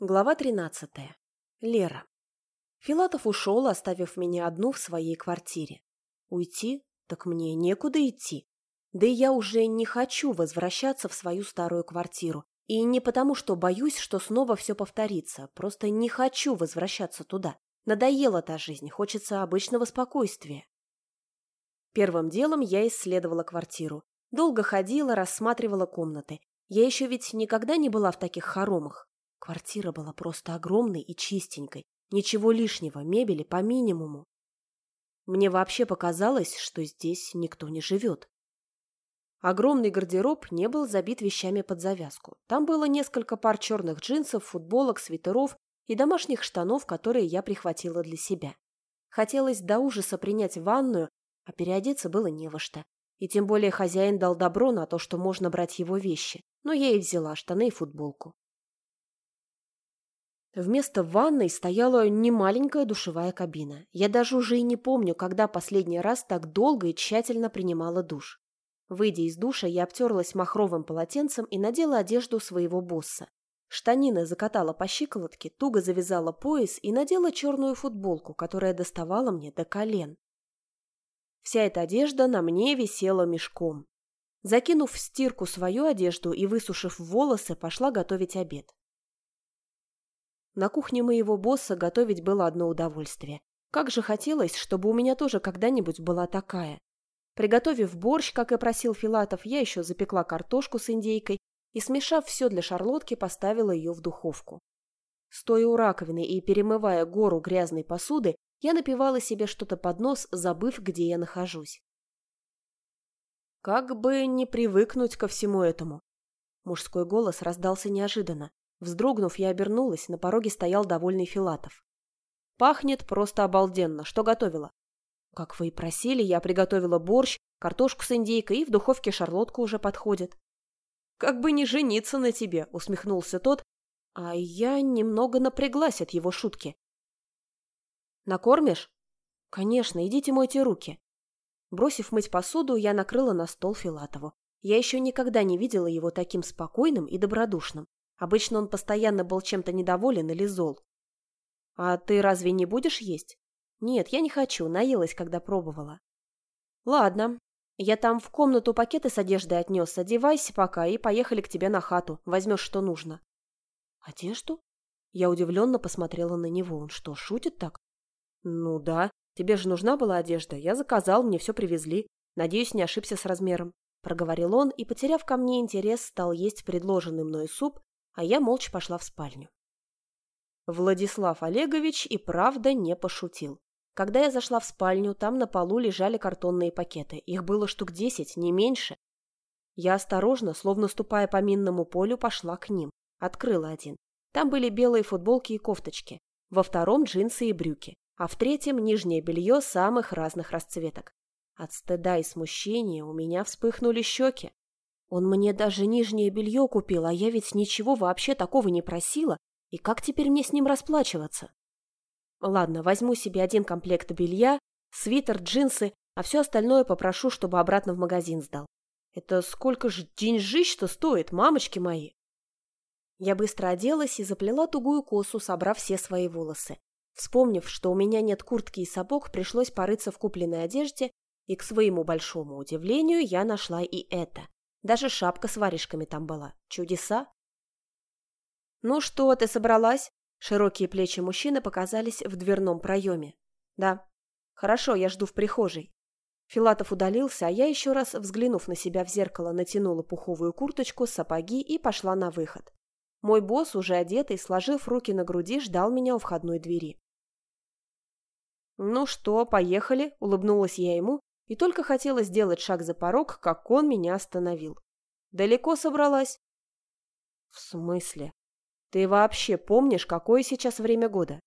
Глава 13. Лера. Филатов ушел, оставив меня одну в своей квартире. Уйти? Так мне некуда идти. Да и я уже не хочу возвращаться в свою старую квартиру. И не потому, что боюсь, что снова все повторится. Просто не хочу возвращаться туда. Надоела та жизнь, хочется обычного спокойствия. Первым делом я исследовала квартиру. Долго ходила, рассматривала комнаты. Я еще ведь никогда не была в таких хоромах. Квартира была просто огромной и чистенькой. Ничего лишнего, мебели по минимуму. Мне вообще показалось, что здесь никто не живет. Огромный гардероб не был забит вещами под завязку. Там было несколько пар черных джинсов, футболок, свитеров и домашних штанов, которые я прихватила для себя. Хотелось до ужаса принять ванную, а переодеться было не во что. И тем более хозяин дал добро на то, что можно брать его вещи. Но я и взяла штаны и футболку. Вместо ванной стояла немаленькая душевая кабина. Я даже уже и не помню, когда последний раз так долго и тщательно принимала душ. Выйдя из душа, я обтерлась махровым полотенцем и надела одежду своего босса. Штанины закатала по щиколотке, туго завязала пояс и надела черную футболку, которая доставала мне до колен. Вся эта одежда на мне висела мешком. Закинув в стирку свою одежду и высушив волосы, пошла готовить обед. На кухне моего босса готовить было одно удовольствие. Как же хотелось, чтобы у меня тоже когда-нибудь была такая. Приготовив борщ, как и просил Филатов, я еще запекла картошку с индейкой и, смешав все для шарлотки, поставила ее в духовку. Стоя у раковины и перемывая гору грязной посуды, я напивала себе что-то под нос, забыв, где я нахожусь. Как бы не привыкнуть ко всему этому. Мужской голос раздался неожиданно. Вздрогнув, я обернулась, на пороге стоял довольный Филатов. «Пахнет просто обалденно. Что готовила?» «Как вы и просили, я приготовила борщ, картошку с индейкой и в духовке шарлотка уже подходит». «Как бы не жениться на тебе», — усмехнулся тот, а я немного напряглась от его шутки. «Накормишь?» «Конечно, идите мойте руки». Бросив мыть посуду, я накрыла на стол Филатову. Я еще никогда не видела его таким спокойным и добродушным. Обычно он постоянно был чем-то недоволен или зол. «А ты разве не будешь есть?» «Нет, я не хочу, наелась, когда пробовала». «Ладно, я там в комнату пакеты с одеждой отнес, одевайся пока и поехали к тебе на хату, возьмешь, что нужно». «Одежду?» Я удивленно посмотрела на него. Он что, шутит так? «Ну да, тебе же нужна была одежда. Я заказал, мне все привезли. Надеюсь, не ошибся с размером», — проговорил он и, потеряв ко мне интерес, стал есть предложенный мной суп а я молча пошла в спальню. Владислав Олегович и правда не пошутил. Когда я зашла в спальню, там на полу лежали картонные пакеты. Их было штук десять, не меньше. Я осторожно, словно ступая по минному полю, пошла к ним. Открыла один. Там были белые футболки и кофточки. Во втором джинсы и брюки. А в третьем нижнее белье самых разных расцветок. От стыда и смущения у меня вспыхнули щеки. Он мне даже нижнее белье купил, а я ведь ничего вообще такого не просила. И как теперь мне с ним расплачиваться? Ладно, возьму себе один комплект белья, свитер, джинсы, а все остальное попрошу, чтобы обратно в магазин сдал. Это сколько же деньжищ-то стоит, мамочки мои? Я быстро оделась и заплела тугую косу, собрав все свои волосы. Вспомнив, что у меня нет куртки и сапог, пришлось порыться в купленной одежде, и, к своему большому удивлению, я нашла и это. Даже шапка с варежками там была. Чудеса. «Ну что, ты собралась?» Широкие плечи мужчины показались в дверном проеме. «Да». «Хорошо, я жду в прихожей». Филатов удалился, а я еще раз, взглянув на себя в зеркало, натянула пуховую курточку, сапоги и пошла на выход. Мой босс, уже одетый, сложив руки на груди, ждал меня у входной двери. «Ну что, поехали?» – улыбнулась я ему и только хотела сделать шаг за порог, как он меня остановил. «Далеко собралась?» «В смысле? Ты вообще помнишь, какое сейчас время года?»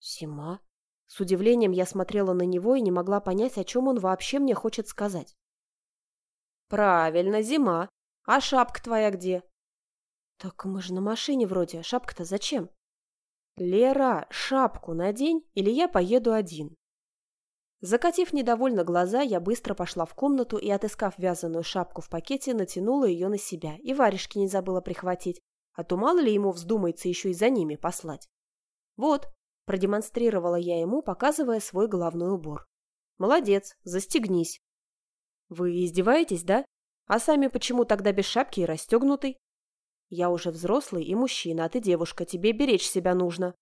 «Зима?» С удивлением я смотрела на него и не могла понять, о чем он вообще мне хочет сказать. «Правильно, зима. А шапка твоя где?» «Так мы же на машине вроде. Шапка-то зачем?» «Лера, шапку надень, или я поеду один». Закатив недовольно глаза, я быстро пошла в комнату и, отыскав вязаную шапку в пакете, натянула ее на себя и варежки не забыла прихватить, а то мало ли ему вздумается еще и за ними послать. Вот, продемонстрировала я ему, показывая свой головной убор. Молодец, застегнись. Вы издеваетесь, да? А сами почему тогда без шапки и расстегнутый? Я уже взрослый и мужчина, а ты девушка, тебе беречь себя нужно.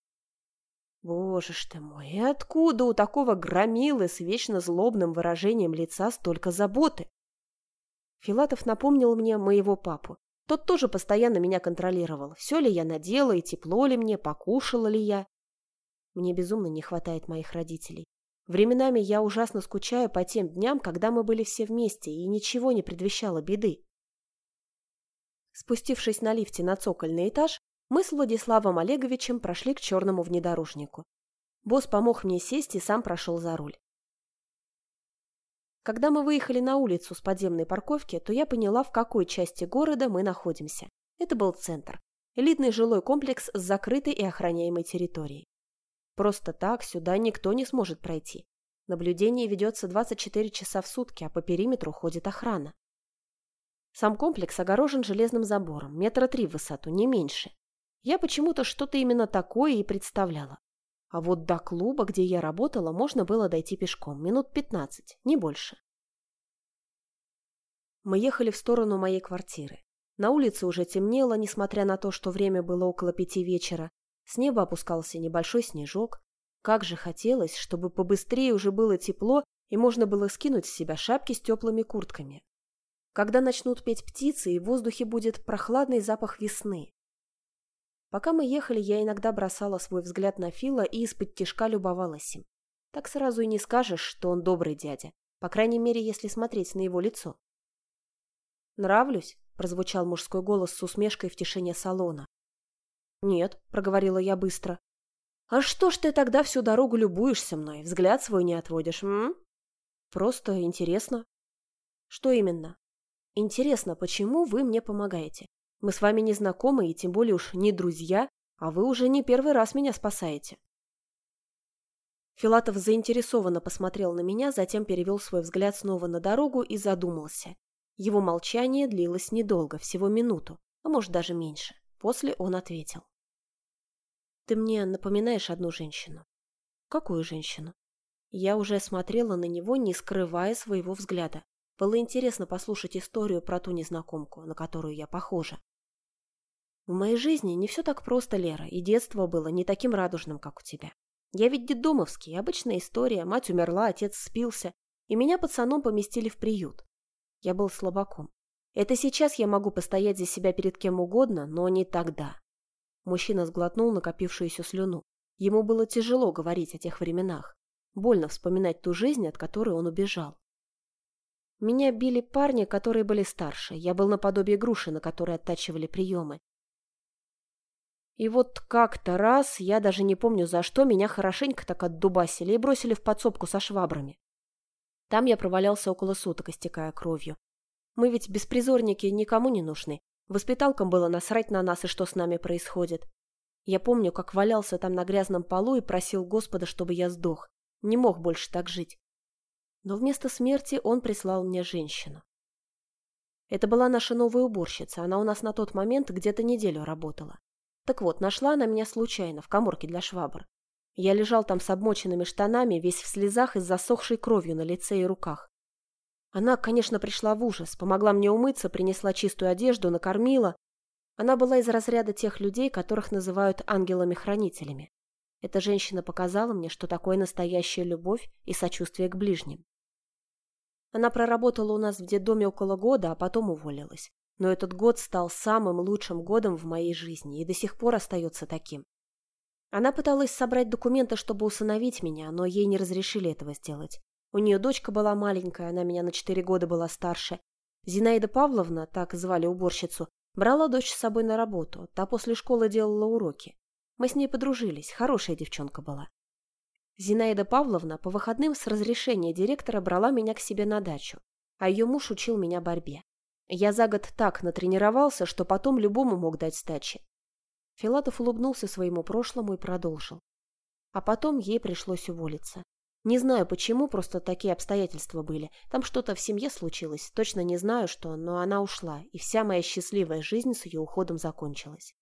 Боже ж ты мой, и откуда у такого громилы с вечно злобным выражением лица столько заботы? Филатов напомнил мне моего папу. Тот тоже постоянно меня контролировал. Все ли я надела и тепло ли мне, покушала ли я. Мне безумно не хватает моих родителей. Временами я ужасно скучаю по тем дням, когда мы были все вместе, и ничего не предвещало беды. Спустившись на лифте на цокольный этаж, мы с Владиславом Олеговичем прошли к черному внедорожнику. Босс помог мне сесть и сам прошел за руль. Когда мы выехали на улицу с подземной парковки, то я поняла, в какой части города мы находимся. Это был центр. Элитный жилой комплекс с закрытой и охраняемой территорией. Просто так сюда никто не сможет пройти. Наблюдение ведется 24 часа в сутки, а по периметру ходит охрана. Сам комплекс огорожен железным забором, метра три в высоту, не меньше. Я почему-то что-то именно такое и представляла. А вот до клуба, где я работала, можно было дойти пешком, минут 15, не больше. Мы ехали в сторону моей квартиры. На улице уже темнело, несмотря на то, что время было около пяти вечера. С неба опускался небольшой снежок. Как же хотелось, чтобы побыстрее уже было тепло и можно было скинуть с себя шапки с теплыми куртками. Когда начнут петь птицы, и в воздухе будет прохладный запах весны. Пока мы ехали, я иногда бросала свой взгляд на Фила и из-под тишка любовалась им. Так сразу и не скажешь, что он добрый дядя, по крайней мере, если смотреть на его лицо. «Нравлюсь?» – прозвучал мужской голос с усмешкой в тишине салона. «Нет», – проговорила я быстро. «А что ж ты тогда всю дорогу любуешься мной, взгляд свой не отводишь, м?» «Просто интересно». «Что именно?» «Интересно, почему вы мне помогаете? Мы с вами не знакомы и тем более уж не друзья, а вы уже не первый раз меня спасаете. Филатов заинтересованно посмотрел на меня, затем перевел свой взгляд снова на дорогу и задумался. Его молчание длилось недолго, всего минуту, а может даже меньше. После он ответил. «Ты мне напоминаешь одну женщину». «Какую женщину?» Я уже смотрела на него, не скрывая своего взгляда. Было интересно послушать историю про ту незнакомку, на которую я похожа. В моей жизни не все так просто, Лера, и детство было не таким радужным, как у тебя. Я ведь детдомовский, обычная история, мать умерла, отец спился, и меня пацаном поместили в приют. Я был слабаком. Это сейчас я могу постоять за себя перед кем угодно, но не тогда. Мужчина сглотнул накопившуюся слюну. Ему было тяжело говорить о тех временах. Больно вспоминать ту жизнь, от которой он убежал. Меня били парни, которые были старше. Я был наподобие груши, на которой оттачивали приемы. И вот как-то раз, я даже не помню за что, меня хорошенько так отдубасили и бросили в подсобку со швабрами. Там я провалялся около суток, истекая кровью. Мы ведь беспризорники никому не нужны. Воспиталкам было насрать на нас и что с нами происходит. Я помню, как валялся там на грязном полу и просил Господа, чтобы я сдох. Не мог больше так жить. Но вместо смерти он прислал мне женщину. Это была наша новая уборщица, она у нас на тот момент где-то неделю работала. Так вот, нашла она меня случайно в коморке для швабр. Я лежал там с обмоченными штанами, весь в слезах и с засохшей кровью на лице и руках. Она, конечно, пришла в ужас, помогла мне умыться, принесла чистую одежду, накормила. Она была из разряда тех людей, которых называют ангелами-хранителями. Эта женщина показала мне, что такое настоящая любовь и сочувствие к ближним. Она проработала у нас в детдоме около года, а потом уволилась но этот год стал самым лучшим годом в моей жизни и до сих пор остается таким. Она пыталась собрать документы, чтобы усыновить меня, но ей не разрешили этого сделать. У нее дочка была маленькая, она меня на четыре года была старше. Зинаида Павловна, так звали уборщицу, брала дочь с собой на работу, та после школы делала уроки. Мы с ней подружились, хорошая девчонка была. Зинаида Павловна по выходным с разрешения директора брала меня к себе на дачу, а ее муж учил меня борьбе. Я за год так натренировался, что потом любому мог дать сдачи. Филатов улыбнулся своему прошлому и продолжил. А потом ей пришлось уволиться. Не знаю почему, просто такие обстоятельства были. Там что-то в семье случилось, точно не знаю что, но она ушла, и вся моя счастливая жизнь с ее уходом закончилась.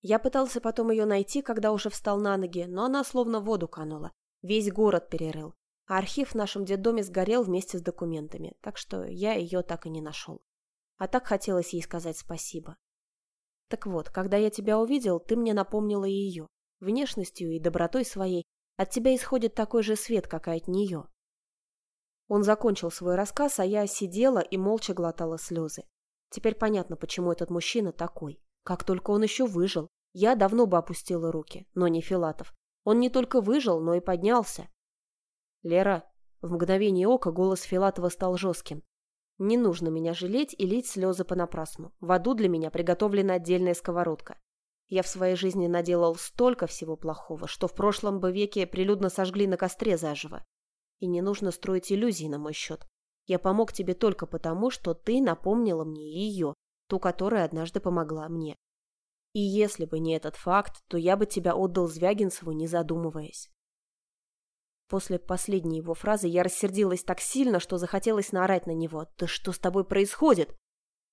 Я пытался потом ее найти, когда уже встал на ноги, но она словно в воду канула. Весь город перерыл. А архив в нашем детдоме сгорел вместе с документами, так что я ее так и не нашел. А так хотелось ей сказать спасибо. Так вот, когда я тебя увидел, ты мне напомнила ее. Внешностью и добротой своей от тебя исходит такой же свет, как и от нее. Он закончил свой рассказ, а я сидела и молча глотала слезы. Теперь понятно, почему этот мужчина такой. Как только он еще выжил. Я давно бы опустила руки, но не Филатов. Он не только выжил, но и поднялся. «Лера!» В мгновение ока голос Филатова стал жестким. «Не нужно меня жалеть и лить слезы понапрасну. В аду для меня приготовлена отдельная сковородка. Я в своей жизни наделал столько всего плохого, что в прошлом бы веке прилюдно сожгли на костре заживо. И не нужно строить иллюзии на мой счет. Я помог тебе только потому, что ты напомнила мне ее, ту, которая однажды помогла мне. И если бы не этот факт, то я бы тебя отдал Звягинцеву, не задумываясь. После последней его фразы я рассердилась так сильно, что захотелось наорать на него. «Да что с тобой происходит?»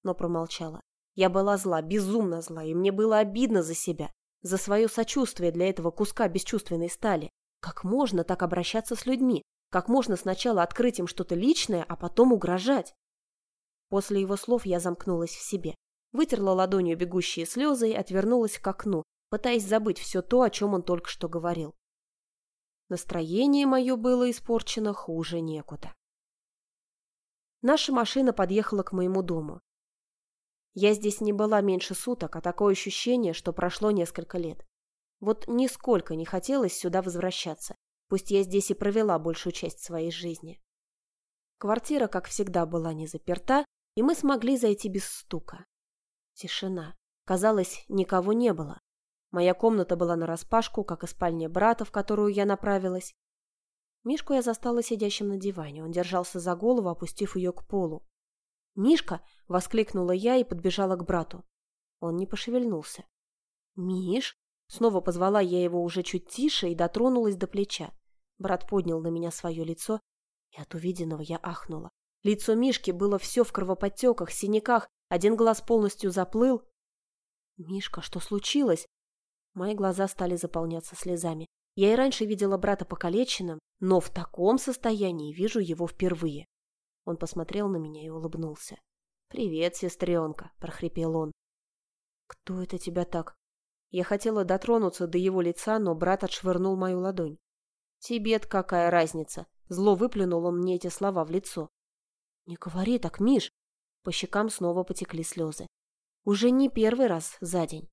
Но промолчала. Я была зла, безумно зла, и мне было обидно за себя, за свое сочувствие для этого куска бесчувственной стали. Как можно так обращаться с людьми? Как можно сначала открыть им что-то личное, а потом угрожать? После его слов я замкнулась в себе. Вытерла ладонью бегущие слезы и отвернулась к окну, пытаясь забыть все то, о чем он только что говорил. Настроение мое было испорчено хуже некуда. Наша машина подъехала к моему дому. Я здесь не была меньше суток, а такое ощущение, что прошло несколько лет. Вот нисколько не хотелось сюда возвращаться, Пусть я здесь и провела большую часть своей жизни. Квартира, как всегда, была не заперта, и мы смогли зайти без стука. Тишина. Казалось, никого не было. Моя комната была нараспашку, как и спальня брата, в которую я направилась. Мишку я застала сидящим на диване. Он держался за голову, опустив ее к полу. «Мишка!» — воскликнула я и подбежала к брату. Он не пошевельнулся. «Миш!» — снова позвала я его уже чуть тише и дотронулась до плеча. Брат поднял на меня свое лицо, и от увиденного я ахнула. Лицо Мишки было все в кровоподтеках, синяках, один глаз полностью заплыл. «Мишка, что случилось?» Мои глаза стали заполняться слезами. Я и раньше видела брата покалеченным, но в таком состоянии вижу его впервые. Он посмотрел на меня и улыбнулся. «Привет, сестренка», — прохрипел он. «Кто это тебя так?» Я хотела дотронуться до его лица, но брат отшвырнул мою ладонь. «Тебе-то какая разница?» Зло выплюнул он мне эти слова в лицо. «Не говори так, Миш!» По щекам снова потекли слезы. Уже не первый раз за день.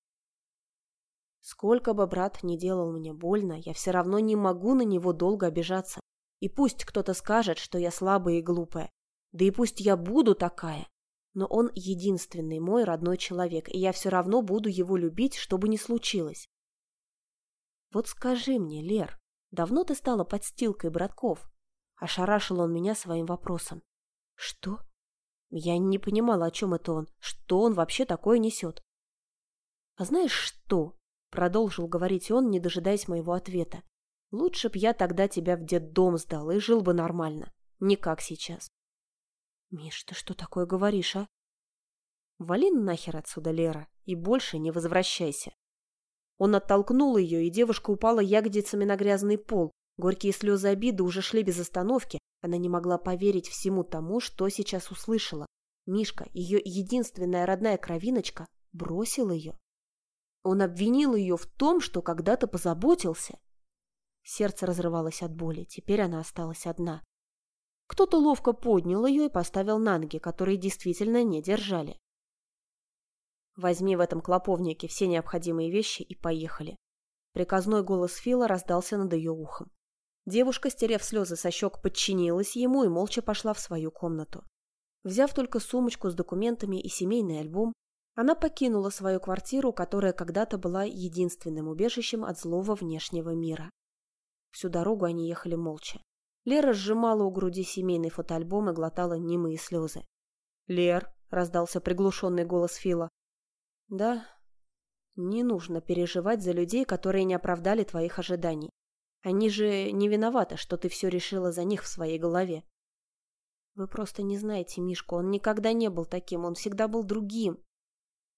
Сколько бы брат не делал мне больно, я все равно не могу на него долго обижаться. И пусть кто-то скажет, что я слабая и глупая. Да и пусть я буду такая. Но он единственный мой родной человек, и я все равно буду его любить, что бы ни случилось. Вот скажи мне, Лер, Давно ты стала подстилкой, братков?» Ошарашил он меня своим вопросом. «Что?» Я не понимала, о чем это он. Что он вообще такое несет? «А знаешь что?» Продолжил говорить он, не дожидаясь моего ответа. «Лучше б я тогда тебя в детдом сдал и жил бы нормально. Не как сейчас». «Миш, ты что такое говоришь, а?» «Вали нахер отсюда, Лера, и больше не возвращайся. Он оттолкнул ее, и девушка упала ягодицами на грязный пол. Горькие слезы обиды уже шли без остановки. Она не могла поверить всему тому, что сейчас услышала. Мишка, ее единственная родная кровиночка, бросил ее. Он обвинил ее в том, что когда-то позаботился. Сердце разрывалось от боли, теперь она осталась одна. Кто-то ловко поднял ее и поставил на ноги, которые действительно не держали. Возьми в этом клоповнике все необходимые вещи и поехали. Приказной голос Фила раздался над ее ухом. Девушка, стерев слезы со щек, подчинилась ему и молча пошла в свою комнату. Взяв только сумочку с документами и семейный альбом, она покинула свою квартиру, которая когда-то была единственным убежищем от злого внешнего мира. Всю дорогу они ехали молча. Лера сжимала у груди семейный фотоальбом и глотала немые слезы. «Лер», — раздался приглушенный голос Фила, да, не нужно переживать за людей, которые не оправдали твоих ожиданий. Они же не виноваты, что ты все решила за них в своей голове. Вы просто не знаете Мишку, он никогда не был таким, он всегда был другим.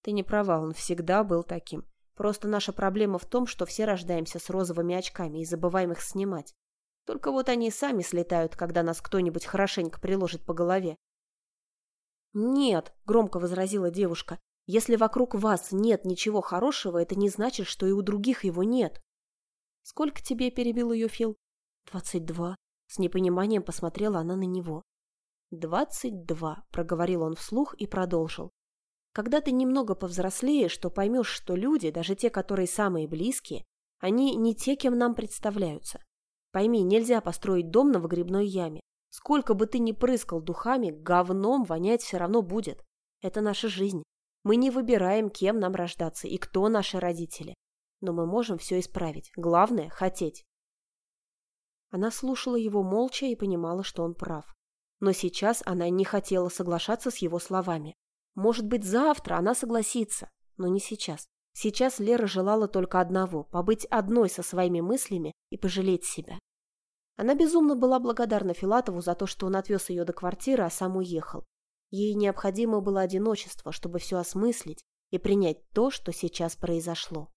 Ты не права, он всегда был таким. Просто наша проблема в том, что все рождаемся с розовыми очками и забываем их снимать. Только вот они сами слетают, когда нас кто-нибудь хорошенько приложит по голове. «Нет», — громко возразила девушка, — «если вокруг вас нет ничего хорошего, это не значит, что и у других его нет». «Сколько тебе?» — перебил ее Фил. «Двадцать два». С непониманием посмотрела она на него. «Двадцать два», — проговорил он вслух и продолжил. «Когда ты немного повзрослеешь, то поймешь, что люди, даже те, которые самые близкие, они не те, кем нам представляются. Пойми, нельзя построить дом на выгребной яме. Сколько бы ты ни прыскал духами, говном вонять все равно будет. Это наша жизнь. Мы не выбираем, кем нам рождаться и кто наши родители. Но мы можем все исправить. Главное – хотеть. Она слушала его молча и понимала, что он прав. Но сейчас она не хотела соглашаться с его словами. Может быть, завтра она согласится, но не сейчас. Сейчас Лера желала только одного – побыть одной со своими мыслями и пожалеть себя. Она безумно была благодарна Филатову за то, что он отвез ее до квартиры, а сам уехал. Ей необходимо было одиночество, чтобы все осмыслить и принять то, что сейчас произошло.